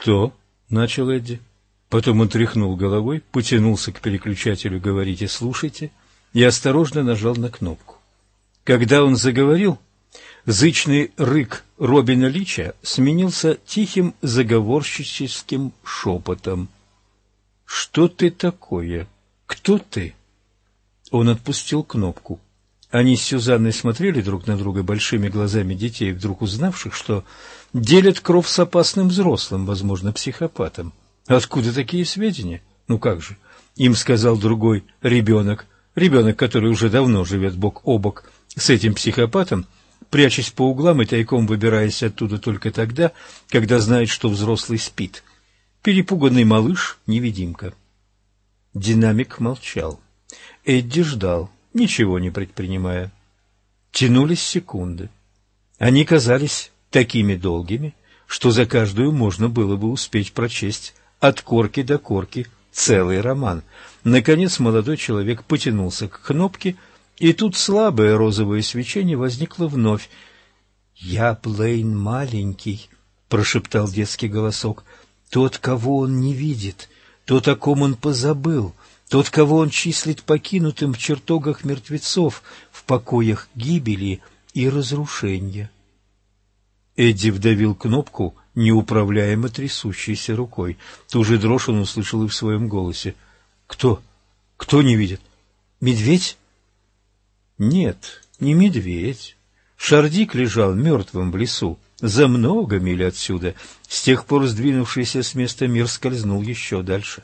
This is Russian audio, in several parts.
«Что?» — начал Эдди. Потом он тряхнул головой, потянулся к переключателю «Говорите, слушайте» и осторожно нажал на кнопку. Когда он заговорил, зычный рык Робина Лича сменился тихим заговорщическим шепотом. «Что ты такое? Кто ты?» Он отпустил кнопку. Они с Сюзанной смотрели друг на друга большими глазами детей, вдруг узнавших, что делят кровь с опасным взрослым, возможно, психопатом. Откуда такие сведения? Ну как же? Им сказал другой ребенок, ребенок, который уже давно живет бок о бок с этим психопатом, прячась по углам и тайком выбираясь оттуда только тогда, когда знает, что взрослый спит. Перепуганный малыш-невидимка. Динамик молчал. Эдди ждал, ничего не предпринимая. Тянулись секунды. Они казались такими долгими, что за каждую можно было бы успеть прочесть от корки до корки целый роман. Наконец молодой человек потянулся к кнопке, и тут слабое розовое свечение возникло вновь. «Я Блейн маленький», — прошептал детский голосок, — «тот, кого он не видит, тот, о ком он позабыл, тот, кого он числит покинутым в чертогах мертвецов, в покоях гибели и разрушения». Эдди вдавил кнопку неуправляемо трясущейся рукой. Ту же дрожь он услышал и в своем голосе. «Кто? Кто не видит? Медведь?» «Нет, не медведь. Шардик лежал мертвым в лесу, за много миль отсюда. С тех пор сдвинувшийся с места мир скользнул еще дальше.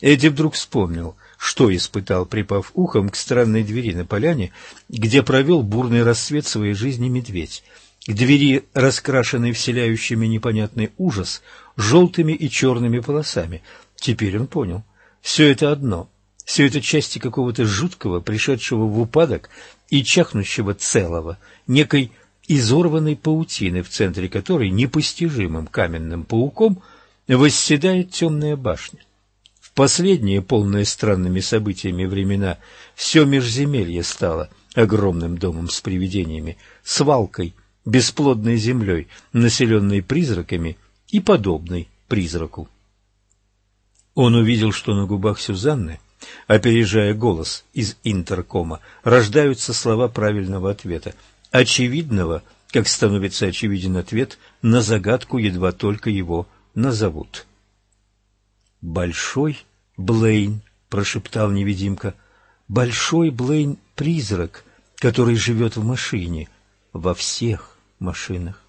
Эдди вдруг вспомнил, что испытал, припав ухом к странной двери на поляне, где провел бурный рассвет своей жизни медведь к двери, раскрашенной вселяющими непонятный ужас, желтыми и черными полосами. Теперь он понял. Все это одно. Все это части какого-то жуткого, пришедшего в упадок и чахнущего целого, некой изорванной паутины, в центре которой непостижимым каменным пауком восседает темная башня. Последние, полные странными событиями времена, все межземелье стало огромным домом с привидениями, свалкой – бесплодной землей, населенной призраками и подобной призраку. Он увидел, что на губах Сюзанны, опережая голос из интеркома, рождаются слова правильного ответа, очевидного, как становится очевиден ответ на загадку, едва только его назовут. «Большой Блейн», — прошептал невидимка, — «большой Блейн-призрак, который живет в машине, во всех машинах.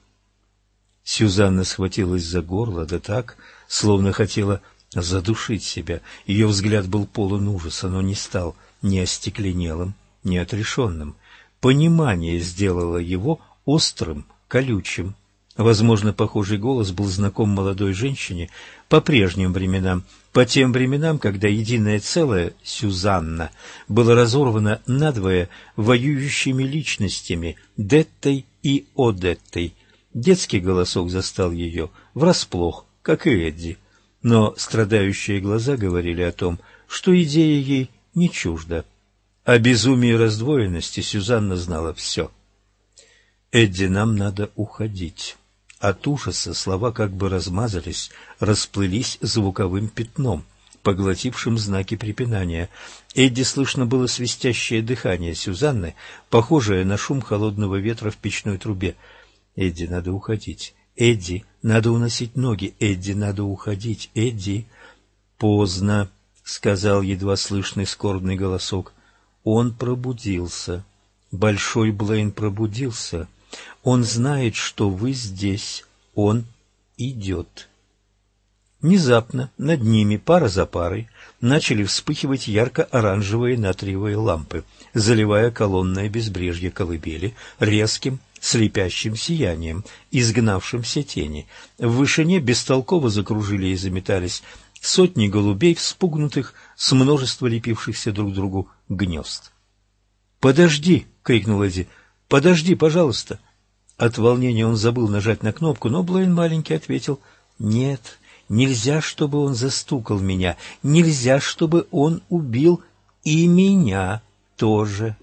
Сюзанна схватилась за горло, да так, словно хотела задушить себя. Ее взгляд был полон ужаса, но не стал ни остекленелым, ни отрешенным. Понимание сделало его острым, колючим. Возможно, похожий голос был знаком молодой женщине по прежним временам, по тем временам, когда единое целое, Сюзанна, было разорвано надвое воюющими личностями Деттой и Одеттой. Детский голосок застал ее врасплох, как и Эдди, но страдающие глаза говорили о том, что идея ей не чужда. О безумии раздвоенности Сюзанна знала все. «Эдди, нам надо уходить». От ужаса слова как бы размазались, расплылись звуковым пятном, поглотившим знаки препинания. Эдди слышно было свистящее дыхание Сюзанны, похожее на шум холодного ветра в печной трубе. «Эдди, надо уходить. Эдди, надо уносить ноги. Эдди, надо уходить. Эдди...» «Поздно», — сказал едва слышный скорбный голосок. Он пробудился. Большой Блейн пробудился. Он знает, что вы здесь. Он идет. Внезапно над ними, пара за парой, начали вспыхивать ярко-оранжевые натриевые лампы, заливая колонное безбрежье колыбели резким, слепящим сиянием, изгнавшим все тени. В вышине бестолково закружили и заметались сотни голубей, вспугнутых с множества лепившихся друг другу гнезд. «Подожди!» — крикнул Эдди. «Подожди, пожалуйста!» От волнения он забыл нажать на кнопку, но Блейн маленький ответил «Нет, нельзя, чтобы он застукал меня, нельзя, чтобы он убил и меня тоже».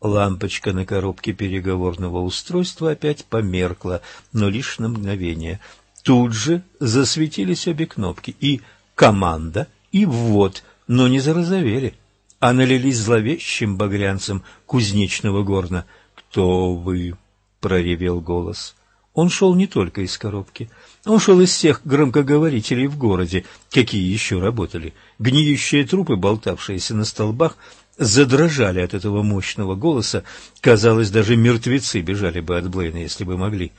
Лампочка на коробке переговорного устройства опять померкла, но лишь на мгновение. Тут же засветились обе кнопки, и «команда», и «ввод», но не зарозовели, а налились зловещим багрянцем кузнечного горна. «Кто вы?» — проревел голос. Он шел не только из коробки. Он шел из всех громкоговорителей в городе, какие еще работали. Гниющие трупы, болтавшиеся на столбах, задрожали от этого мощного голоса. Казалось, даже мертвецы бежали бы от Блейна, если бы могли.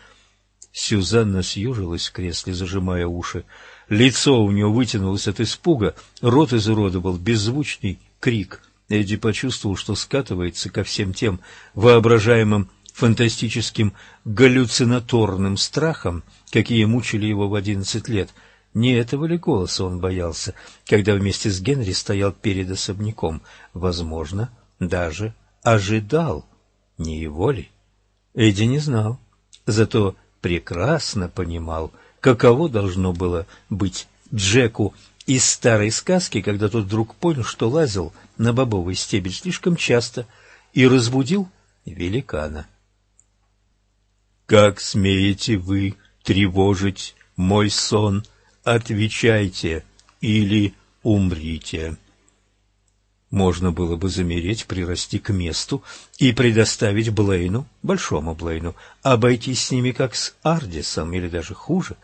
Сюзанна съежилась в кресле, зажимая уши. Лицо у нее вытянулось от испуга, рот изуродовал беззвучный крик. Эдди почувствовал, что скатывается ко всем тем воображаемым фантастическим галлюцинаторным страхом, какие мучили его в одиннадцать лет. Не этого ли голоса он боялся, когда вместе с Генри стоял перед особняком? Возможно, даже ожидал. Не его ли? Эдди не знал, зато прекрасно понимал, каково должно было быть Джеку из старой сказки, когда тот вдруг понял, что лазил на бобовый стебель слишком часто и разбудил великана. Как смеете вы тревожить мой сон? Отвечайте или умрите. Можно было бы замереть, прирасти к месту и предоставить Блейну, большому Блейну, обойтись с ними как с Ардисом или даже хуже.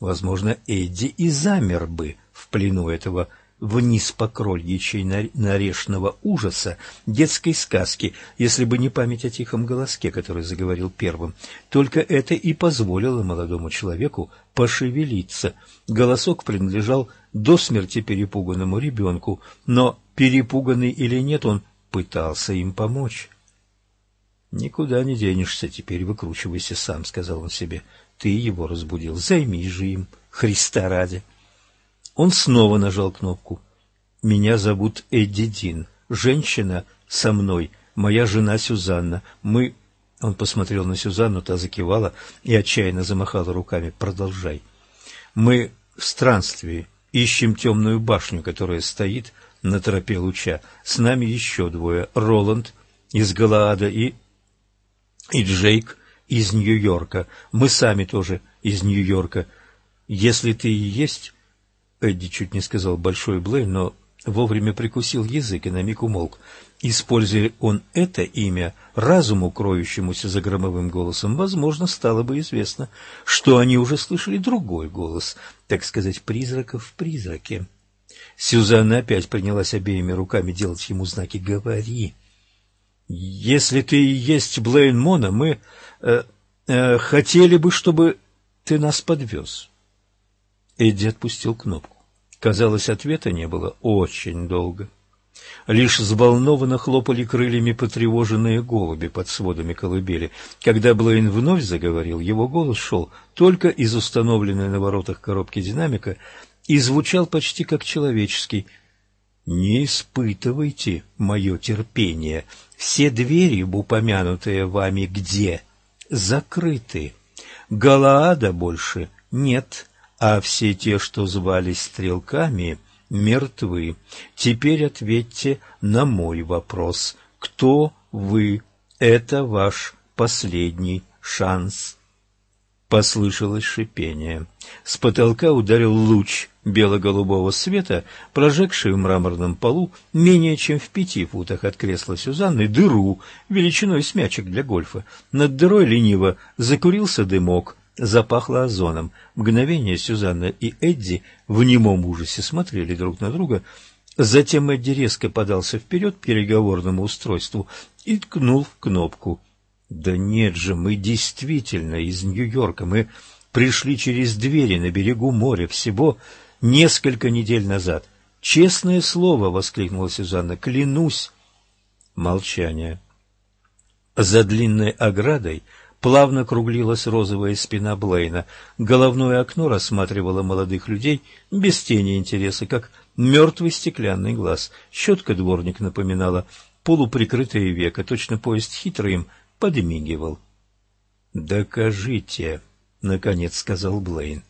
Возможно, Эдди и замер бы в плену этого вниз по крольичей нарешного ужаса детской сказки, если бы не память о тихом голоске, который заговорил первым. Только это и позволило молодому человеку пошевелиться. Голосок принадлежал до смерти перепуганному ребенку, но, перепуганный или нет, он пытался им помочь. «Никуда не денешься, теперь выкручивайся сам», — сказал он себе. «Ты его разбудил, займись же им, Христа ради». Он снова нажал кнопку. «Меня зовут Эдди Дин. Женщина со мной, моя жена Сюзанна. Мы...» Он посмотрел на Сюзанну, та закивала и отчаянно замахала руками. «Продолжай. Мы в странстве ищем темную башню, которая стоит на тропе луча. С нами еще двое. Роланд из Галаада и... и Джейк из Нью-Йорка. Мы сами тоже из Нью-Йорка. Если ты и есть Эдди чуть не сказал «большой Блейн», но вовремя прикусил язык и на миг умолк. Используя он это имя разуму, кроющемуся за громовым голосом, возможно, стало бы известно, что они уже слышали другой голос, так сказать, призраков в призраке. Сюзанна опять принялась обеими руками делать ему знаки «Говори». «Если ты и есть Блейн Мона, мы э, э, хотели бы, чтобы ты нас подвез». Эдди отпустил кнопку. Казалось, ответа не было очень долго. Лишь взволнованно хлопали крыльями потревоженные голуби под сводами колыбели. Когда Блейн вновь заговорил, его голос шел только из установленной на воротах коробки динамика и звучал почти как человеческий. «Не испытывайте мое терпение. Все двери, упомянутые вами где, закрыты. Галаада больше нет» а все те, что звались стрелками, мертвы. Теперь ответьте на мой вопрос. Кто вы? Это ваш последний шанс. Послышалось шипение. С потолка ударил луч бело-голубого света, прожегший в мраморном полу менее чем в пяти футах от кресла Сюзанны дыру величиной с мячик для гольфа. Над дырой лениво закурился дымок, запахло озоном. Мгновение Сюзанна и Эдди в немом ужасе смотрели друг на друга. Затем Эдди резко подался вперед к переговорному устройству и ткнул в кнопку. «Да нет же, мы действительно из Нью-Йорка. Мы пришли через двери на берегу моря всего несколько недель назад. Честное слово!» — воскликнула Сюзанна. «Клянусь!» Молчание. За длинной оградой плавно круглилась розовая спина Блейна. Головное окно рассматривало молодых людей без тени интереса, как мертвый стеклянный глаз. Щетка дворник напоминала полуприкрытое веко, точно поезд хитро им подмигивал. «Докажите», — наконец сказал Блейн.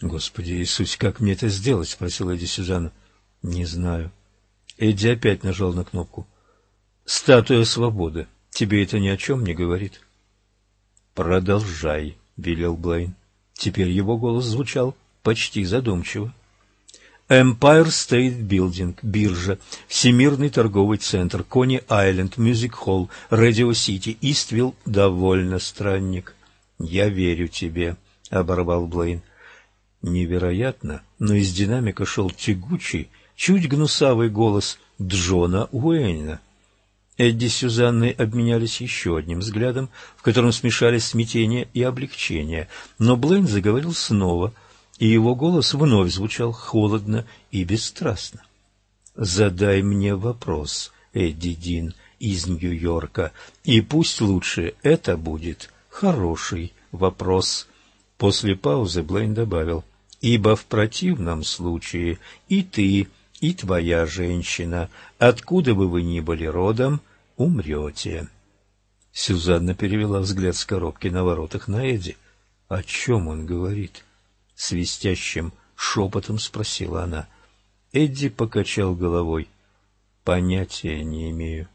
«Господи Иисус, как мне это сделать?» — спросила Эдди Сюзанна. «Не знаю». Эдди опять нажал на кнопку. «Статуя свободы. Тебе это ни о чем не говорит?» «Продолжай», — велел Блейн. Теперь его голос звучал почти задумчиво. Empire State Building, биржа, Всемирный торговый центр, Кони Айленд, Мюзик Холл, Радио Сити, Иствилл. Довольно, странник. Я верю тебе, — оборвал Блейн. Невероятно, но из динамика шел тягучий, чуть гнусавый голос Джона Уэйна. Эдди с Сюзанной обменялись еще одним взглядом, в котором смешались смятение и облегчение, но Блейн заговорил снова — и его голос вновь звучал холодно и бесстрастно. «Задай мне вопрос, Эдди Дин из Нью-Йорка, и пусть лучше это будет хороший вопрос». После паузы Блейн добавил, «Ибо в противном случае и ты, и твоя женщина, откуда бы вы ни были родом, умрете». Сюзанна перевела взгляд с коробки на воротах на Эдди. «О чем он говорит?» свистящим шепотом спросила она. Эдди покачал головой. Понятия не имею.